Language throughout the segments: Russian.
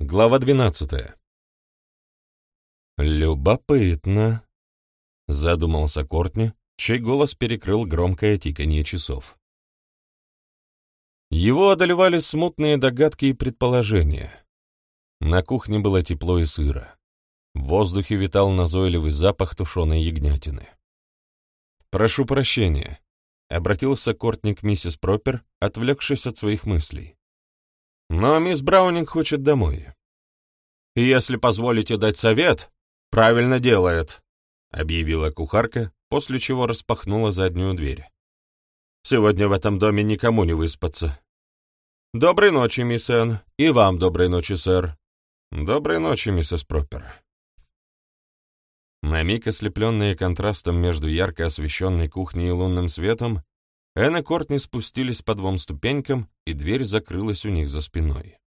Глава двенадцатая. «Любопытно», — задумался Кортни, чей голос перекрыл громкое тиканье часов. Его одолевали смутные догадки и предположения. На кухне было тепло и сыро. В воздухе витал назойливый запах тушеной ягнятины. «Прошу прощения», — обратился Кортни к миссис Пропер, отвлекшись от своих мыслей. «Но мисс Браунинг хочет домой». «Если позволите дать совет, правильно делает», — объявила кухарка, после чего распахнула заднюю дверь. «Сегодня в этом доме никому не выспаться». «Доброй ночи, мисс Энн, и вам доброй ночи, сэр». «Доброй ночи, миссис Пропер». На миг ослепленные контрастом между ярко освещенной кухней и лунным светом, Энн и Кортни спустились по двум ступенькам, и дверь закрылась у них за спиной.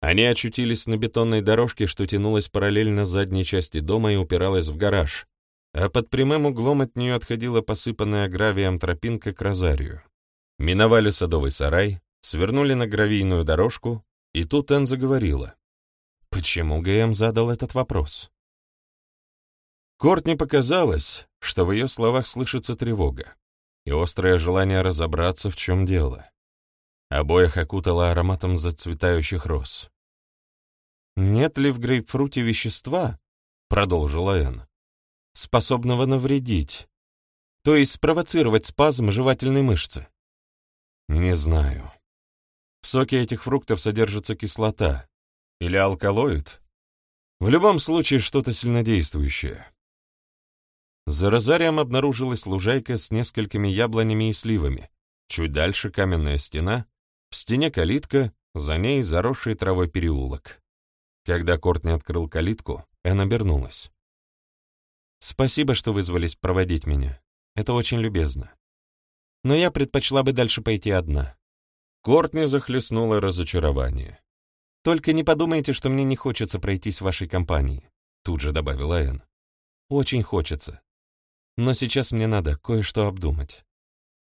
Они очутились на бетонной дорожке, что тянулась параллельно задней части дома и упиралась в гараж, а под прямым углом от нее отходила посыпанная гравием тропинка к розарию. Миновали садовый сарай, свернули на гравийную дорожку, и тут Энн заговорила. Почему ГМ задал этот вопрос? Кортни показалось, что в ее словах слышится тревога и острое желание разобраться, в чем дело. Обоих окутало ароматом зацветающих роз. «Нет ли в грейпфруте вещества, — продолжила Энн, — способного навредить, то есть спровоцировать спазм жевательной мышцы?» «Не знаю. В соке этих фруктов содержится кислота или алкалоид. В любом случае что-то сильнодействующее. За розарием обнаружилась лужайка с несколькими яблонями и сливами. Чуть дальше каменная стена, в стене калитка, за ней заросший травой переулок. Когда Кортни открыл калитку, Энн обернулась. «Спасибо, что вызвались проводить меня. Это очень любезно. Но я предпочла бы дальше пойти одна». Кортни захлестнуло разочарование. «Только не подумайте, что мне не хочется пройтись в вашей компании», — тут же добавила Энн. «Очень хочется. Но сейчас мне надо кое-что обдумать.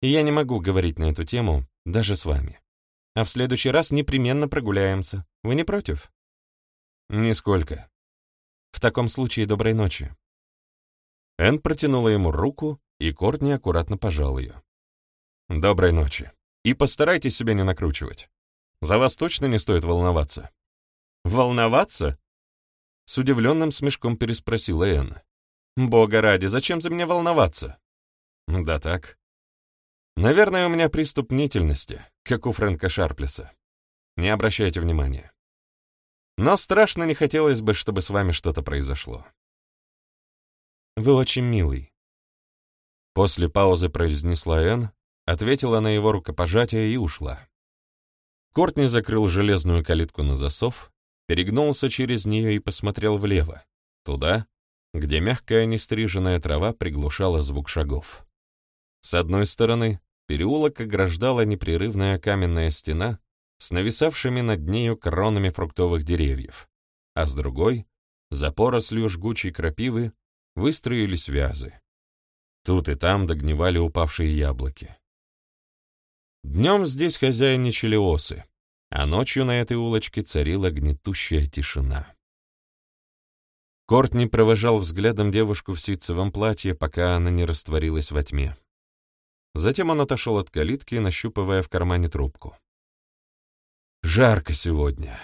И я не могу говорить на эту тему даже с вами. А в следующий раз непременно прогуляемся. Вы не против? Нисколько. В таком случае доброй ночи. Энн протянула ему руку, и Кортни аккуратно пожал ее. Доброй ночи. И постарайтесь себя не накручивать. За вас точно не стоит волноваться. Волноваться? С удивленным смешком переспросила Энн. Бога ради, зачем за меня волноваться? Да так. Наверное, у меня приступ мнительности, как у Фрэнка Шарплеса. Не обращайте внимания. Но страшно не хотелось бы, чтобы с вами что-то произошло. Вы очень милый. После паузы произнесла Энн, ответила на его рукопожатие и ушла. Кортни закрыл железную калитку на засов, перегнулся через нее и посмотрел влево, туда, где мягкая нестриженная трава приглушала звук шагов. С одной стороны, переулок ограждала непрерывная каменная стена с нависавшими над нею кронами фруктовых деревьев, а с другой, за порослью жгучей крапивы, выстроились вязы. Тут и там догнивали упавшие яблоки. Днем здесь хозяйничали осы, а ночью на этой улочке царила гнетущая тишина. Кортни провожал взглядом девушку в ситцевом платье, пока она не растворилась во тьме. Затем он отошел от калитки, нащупывая в кармане трубку. Жарко сегодня.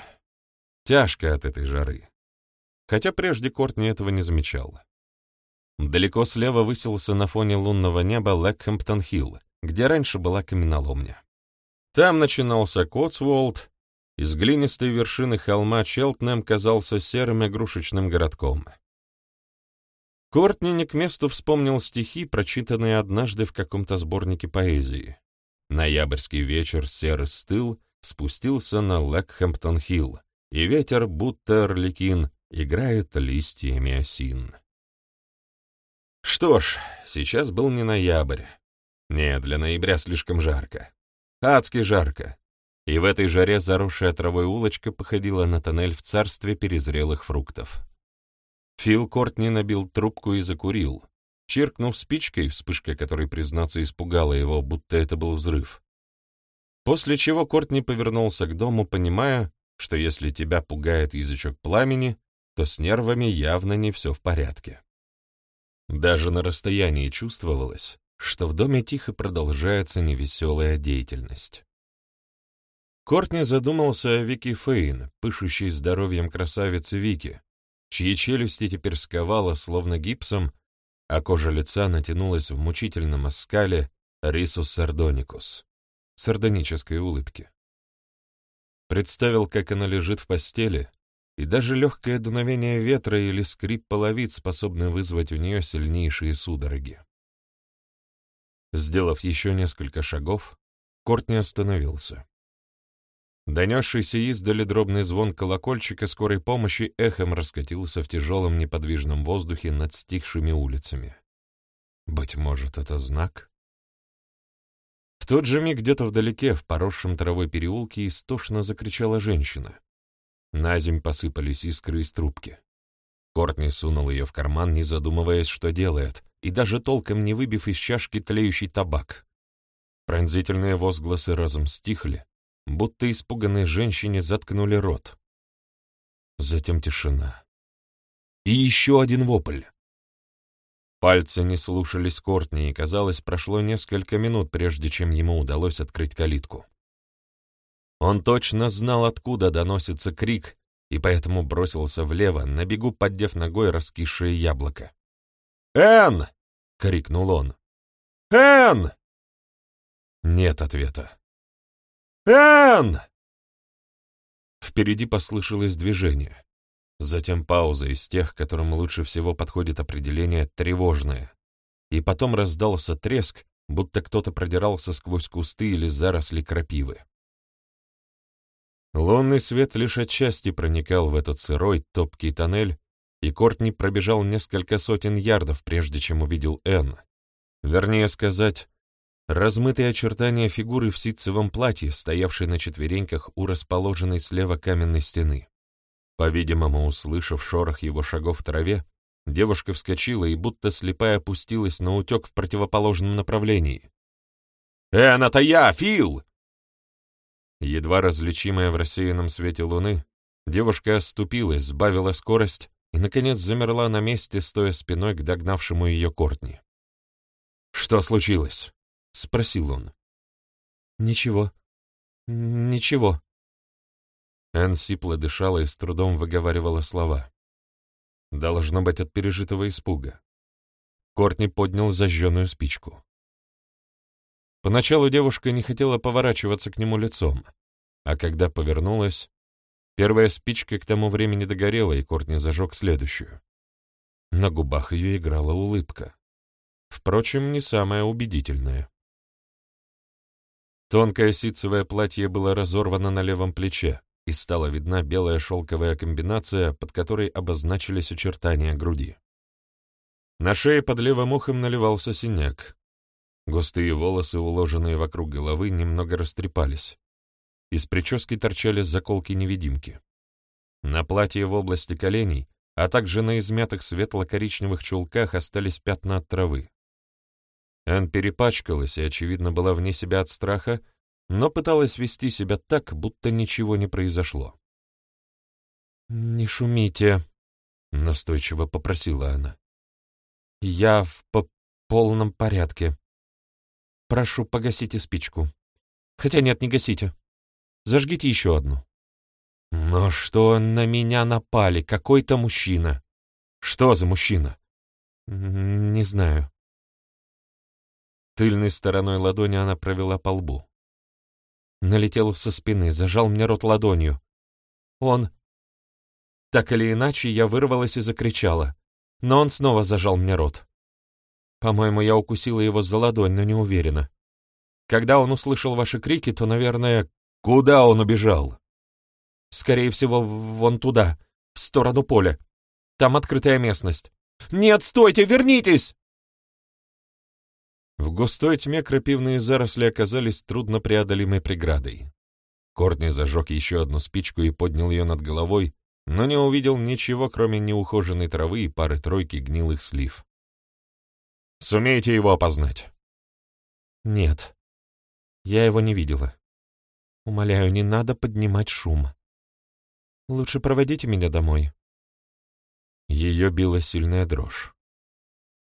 Тяжко от этой жары. Хотя прежде Кортни этого не замечал. Далеко слева высился на фоне лунного неба Лэкхэмптон-Хилл, где раньше была каменоломня. Там начинался Котсволд, из глинистой вершины холма Челтнем казался серым игрушечным городком. Кортни не к месту вспомнил стихи, прочитанные однажды в каком-то сборнике поэзии. Ноябрьский вечер серый стыл спустился на Лэкхэмптон-Хилл, и ветер, будто орликин, играет листьями осин. Что ж, сейчас был не ноябрь. Нет, для ноября слишком жарко. Адски жарко и в этой жаре заросшая травой улочка походила на тоннель в царстве перезрелых фруктов. Фил Кортни набил трубку и закурил, чиркнув спичкой, вспышка которой, признаться, испугала его, будто это был взрыв. После чего Кортни повернулся к дому, понимая, что если тебя пугает язычок пламени, то с нервами явно не все в порядке. Даже на расстоянии чувствовалось, что в доме тихо продолжается невеселая деятельность. Кортни задумался о Вики Фейн, пышущей здоровьем красавицы Вики, чьи челюсти теперь сковала словно гипсом, а кожа лица натянулась в мучительном оскале рисус сардоникус, сардонической улыбки. Представил, как она лежит в постели, и даже легкое дуновение ветра или скрип половиц способны вызвать у нее сильнейшие судороги. Сделав еще несколько шагов, Кортни остановился. Донесшийся издали дробный звон колокольчика скорой помощи эхом раскатился в тяжелом неподвижном воздухе над стихшими улицами. Быть может, это знак? В тот же миг где-то вдалеке, в поросшем травой переулке, истошно закричала женщина. На земь посыпались искры из трубки. Кортни сунул ее в карман, не задумываясь, что делает, и даже толком не выбив из чашки тлеющий табак. Пронзительные возгласы разом стихли, будто испуганной женщине заткнули рот. Затем тишина. И еще один вопль. Пальцы не слушались Кортни, и, казалось, прошло несколько минут, прежде чем ему удалось открыть калитку. Он точно знал, откуда доносится крик, и поэтому бросился влево, на бегу поддев ногой раскисшее яблоко. «Энн!» — крикнул он. «Энн!» Нет ответа. «Энн!» Впереди послышалось движение. Затем пауза из тех, которым лучше всего подходит определение «тревожное». И потом раздался треск, будто кто-то продирался сквозь кусты или заросли крапивы. Лунный свет лишь отчасти проникал в этот сырой, топкий тоннель, и Кортни пробежал несколько сотен ярдов, прежде чем увидел Энн. Вернее сказать, размытые очертания фигуры в ситцевом платье, стоявшей на четвереньках у расположенной слева каменной стены. По-видимому, услышав шорох его шагов в траве, девушка вскочила и будто слепая опустилась на утек в противоположном направлении. «Эн, это я, Фил!» Едва различимая в рассеянном свете луны, девушка оступилась, сбавила скорость и, наконец, замерла на месте, стоя спиной к догнавшему ее Кортни. «Что случилось?» — спросил он. «Ничего. Ничего», Энн сипло дышала и с трудом выговаривала слова. Должно быть от пережитого испуга. Кортни поднял зажженную спичку. Поначалу девушка не хотела поворачиваться к нему лицом, а когда повернулась, первая спичка к тому времени догорела, и Кортни зажег следующую. На губах ее играла улыбка. Впрочем, не самая убедительная. Тонкое ситцевое платье было разорвано на левом плече, и стала видна белая шелковая комбинация, под которой обозначились очертания груди. На шее под левым ухом наливался синяк. Густые волосы, уложенные вокруг головы, немного растрепались. Из прически торчали заколки-невидимки. На платье в области коленей, а также на измятых светло-коричневых чулках остались пятна от травы. Эн перепачкалась и, очевидно, была вне себя от страха, но пыталась вести себя так, будто ничего не произошло. «Не шумите», — настойчиво попросила она. «Я в по полном порядке. Прошу, погасите спичку. Хотя нет, не гасите. Зажгите еще одну». «Но что на меня напали? Какой-то мужчина. Что за мужчина?» «Не знаю». Тыльной стороной ладони она провела по лбу. Налетел со спины, зажал мне рот ладонью. Он... Так или иначе, я вырвалась и закричала, но он снова зажал мне рот. По-моему, я укусила его за ладонь, но не уверена. Когда он услышал ваши крики, то, наверное... Куда он убежал? Скорее всего, вон туда, в сторону поля. Там открытая местность. «Нет, стойте, вернитесь!» В густой тьме крапивные заросли оказались труднопреодолимой преградой. Кортни зажег еще одну спичку и поднял ее над головой, но не увидел ничего, кроме неухоженной травы и пары-тройки гнилых слив. «Сумеете его опознать?» «Нет, я его не видела. Умоляю, не надо поднимать шум. Лучше проводите меня домой». Ее била сильная дрожь.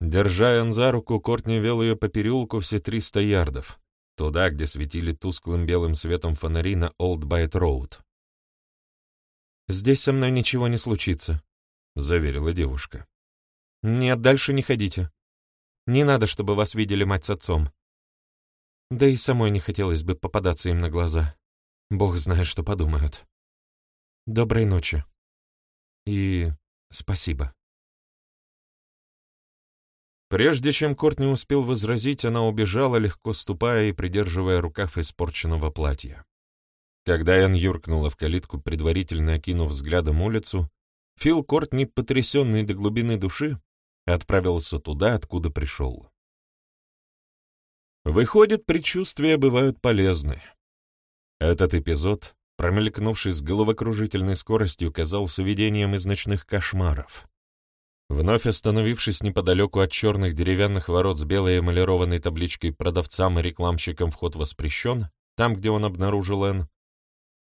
Держа Энн за руку, Кортни вел ее по переулку все триста ярдов, туда, где светили тусклым белым светом фонари на Олд Байт Роуд. «Здесь со мной ничего не случится», — заверила девушка. «Нет, дальше не ходите. Не надо, чтобы вас видели мать с отцом. Да и самой не хотелось бы попадаться им на глаза. Бог знает, что подумают. Доброй ночи. И спасибо». Прежде чем Корт не успел возразить, она убежала, легко ступая и придерживая рукав испорченного платья. Когда Энн юркнула в калитку, предварительно окинув взглядом улицу, Фил Кортни, потрясенный до глубины души, отправился туда, откуда пришел. Выходит, предчувствия бывают полезны. Этот эпизод, промелькнувший с головокружительной скоростью, казался видением из ночных кошмаров. Вновь остановившись неподалеку от черных деревянных ворот с белой эмалированной табличкой «Продавцам и рекламщикам вход воспрещен», там, где он обнаружил Энн,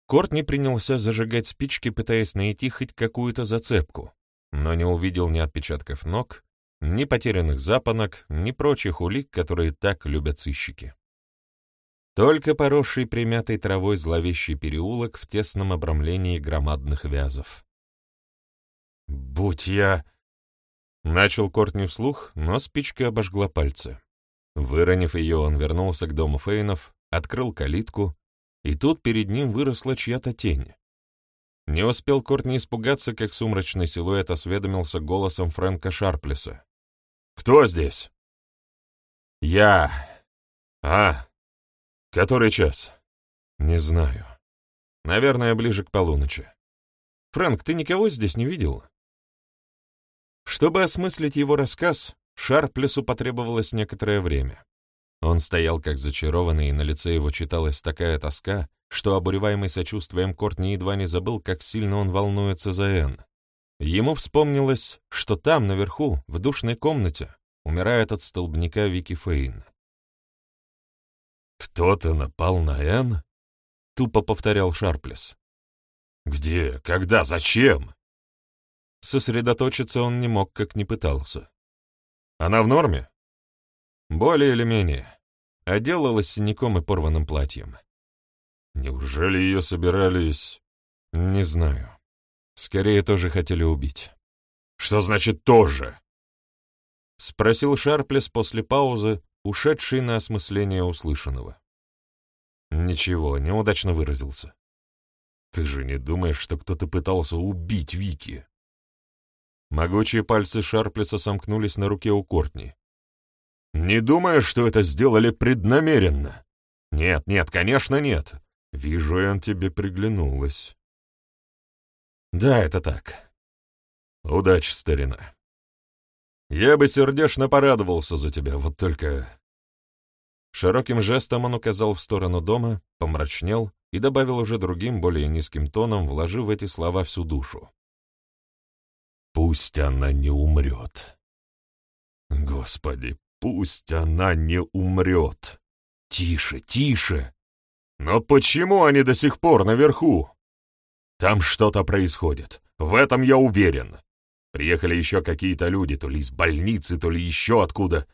Кортни принялся зажигать спички, пытаясь найти хоть какую-то зацепку, но не увидел ни отпечатков ног, ни потерянных запонок, ни прочих улик, которые так любят сыщики. Только поросший примятой травой зловещий переулок в тесном обрамлении громадных вязов. «Будь я...» Начал Кортни вслух, но спичка обожгла пальцы. Выронив ее, он вернулся к дому Фейнов, открыл калитку, и тут перед ним выросла чья-то тень. Не успел Кортни испугаться, как сумрачный силуэт осведомился голосом Фрэнка Шарплеса. «Кто здесь?» «Я. А. Который час?» «Не знаю. Наверное, ближе к полуночи. Фрэнк, ты никого здесь не видел?» Чтобы осмыслить его рассказ, Шарплесу потребовалось некоторое время. Он стоял как зачарованный, и на лице его читалась такая тоска, что, обуреваемый сочувствием, Кортни едва не забыл, как сильно он волнуется за Энн. Ему вспомнилось, что там, наверху, в душной комнате, умирает от столбняка Вики Фейн. «Кто-то напал на Энн?» — тупо повторял Шарплес. «Где? Когда? Зачем?» Сосредоточиться он не мог, как не пытался. «Она в норме?» «Более или менее. Отделалась синяком и порванным платьем». «Неужели ее собирались...» «Не знаю. Скорее, тоже хотели убить». «Что значит «тоже»?» — спросил Шарплес после паузы, ушедший на осмысление услышанного. «Ничего, неудачно выразился. Ты же не думаешь, что кто-то пытался убить Вики?» Могучие пальцы Шарплеса сомкнулись на руке у Кортни. «Не думаешь, что это сделали преднамеренно?» «Нет, нет, конечно, нет. Вижу, Энн тебе приглянулась». «Да, это так. Удачи, старина. Я бы сердечно порадовался за тебя, вот только...» Широким жестом он указал в сторону дома, помрачнел и добавил уже другим, более низким тоном, вложив в эти слова всю душу. Пусть она не умрет. Господи, пусть она не умрет. Тише, тише. Но почему они до сих пор наверху? Там что-то происходит. В этом я уверен. Приехали еще какие-то люди, то ли из больницы, то ли еще откуда.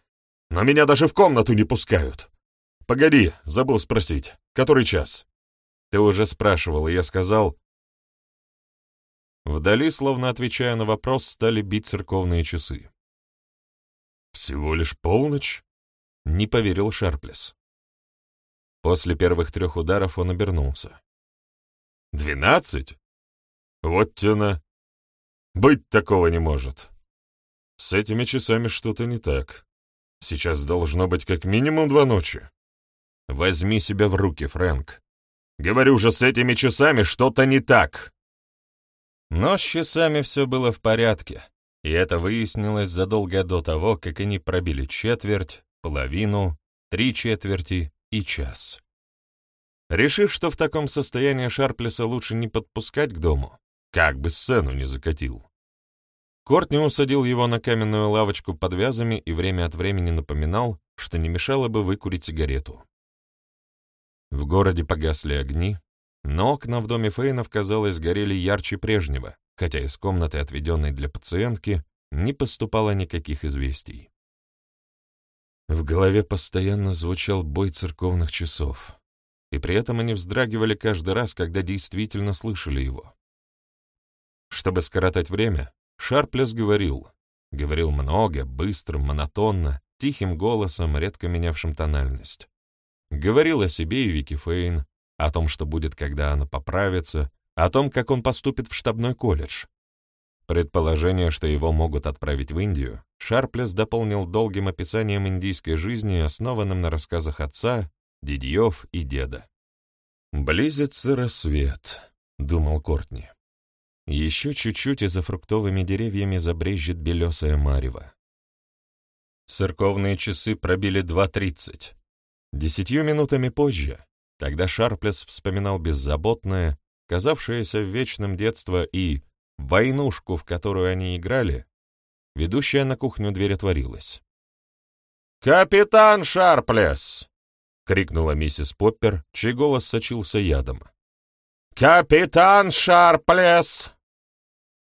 Но меня даже в комнату не пускают. Погоди, забыл спросить. Который час? Ты уже спрашивал, и я сказал, Вдали, словно отвечая на вопрос, стали бить церковные часы. «Всего лишь полночь?» — не поверил Шарплес. После первых трех ударов он обернулся. «Двенадцать? Вот тяна. Быть такого не может. С этими часами что-то не так. Сейчас должно быть как минимум два ночи. Возьми себя в руки, Фрэнк. Говорю же, с этими часами что-то не так!» Но с часами все было в порядке, и это выяснилось задолго до того, как они пробили четверть, половину, три четверти и час. Решив, что в таком состоянии Шарплеса лучше не подпускать к дому, как бы сцену не закатил, Кортни усадил его на каменную лавочку под вязами и время от времени напоминал, что не мешало бы выкурить сигарету. В городе погасли огни, но окна в доме Фейнов, казалось, горели ярче прежнего, хотя из комнаты, отведенной для пациентки, не поступало никаких известий. В голове постоянно звучал бой церковных часов, и при этом они вздрагивали каждый раз, когда действительно слышали его. Чтобы скоротать время, Шарплес говорил. Говорил много, быстро, монотонно, тихим голосом, редко менявшим тональность. Говорил о себе и Вики Фейн, о том, что будет, когда она поправится, о том, как он поступит в штабной колледж. Предположение, что его могут отправить в Индию, Шарплес дополнил долгим описанием индийской жизни, основанным на рассказах отца, дедьев и деда. «Близится рассвет», — думал Кортни. Еще чуть-чуть, и за фруктовыми деревьями забрежет белесая марево. Церковные часы пробили 2.30. Десятью минутами позже, когда Шарплес вспоминал беззаботное, казавшееся в вечном детство и войнушку, в которую они играли, ведущая на кухню дверь отворилась. «Капитан Шарплес!» — крикнула миссис Поппер, чей голос сочился ядом. «Капитан Шарплес!»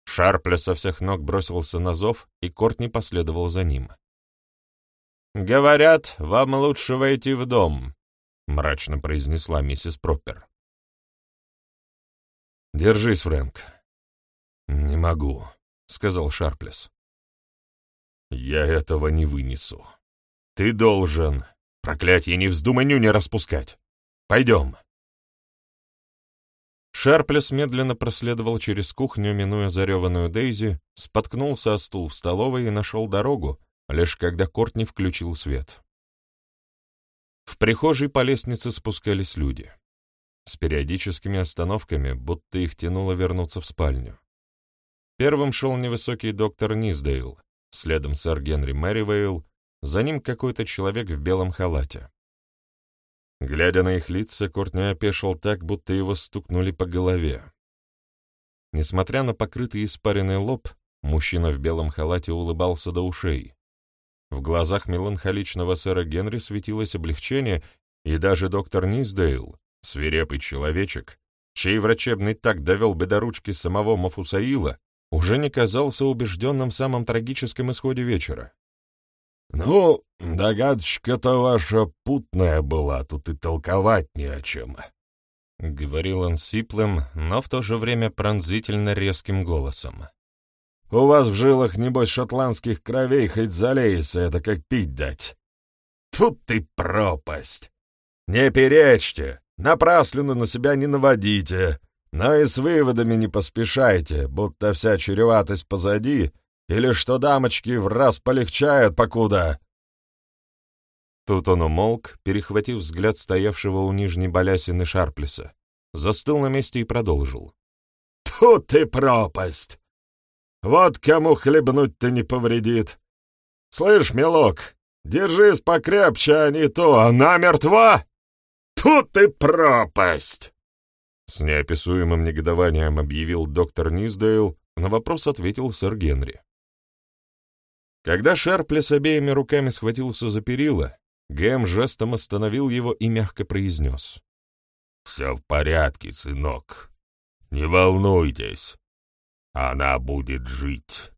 Шарплес со всех ног бросился на зов, и Кортни последовал за ним. «Говорят, вам лучше войти в дом», — мрачно произнесла миссис Проппер. «Держись, Фрэнк». «Не могу», — сказал Шарплес. «Я этого не вынесу. Ты должен. Проклятье, не вздумай не распускать. Пойдем». Шарплес медленно проследовал через кухню, минуя зареванную Дейзи, споткнулся о стул в столовой и нашел дорогу, лишь когда Корт не включил свет. В прихожей по лестнице спускались люди. С периодическими остановками, будто их тянуло вернуться в спальню. Первым шел невысокий доктор Низдейл, следом сэр Генри Мэривейл, за ним какой-то человек в белом халате. Глядя на их лица, Кортни опешил так, будто его стукнули по голове. Несмотря на покрытый испаренный лоб, мужчина в белом халате улыбался до ушей. В глазах меланхоличного сэра Генри светилось облегчение, и даже доктор Низдейл, свирепый человечек, чей врачебный так довел бы до ручки самого Мафусаила, уже не казался убежденным в самом трагическом исходе вечера. «Ну, догадочка-то ваша путная была, тут и толковать не о чем», — говорил он сиплым, но в то же время пронзительно резким голосом. «У вас в жилах, небось, шотландских кровей хоть залейся, это как пить дать. Тут ты пропасть! Не перечьте, напраслину на себя не наводите, но и с выводами не поспешайте, будто вся чреватость позади — или что дамочки в раз полегчают, покуда?» Тут он умолк, перехватив взгляд стоявшего у нижней балясины Шарплеса, застыл на месте и продолжил. «Тут ты пропасть! Вот кому хлебнуть-то не повредит! Слышь, милок, держись покрепче, а не то, она мертва! Тут ты пропасть!» С неописуемым негодованием объявил доктор Низдейл, на вопрос ответил сэр Генри. Когда Шарплес обеими руками схватился за перила, Гэм жестом остановил его и мягко произнес. «Все в порядке, сынок. Не волнуйтесь. Она будет жить».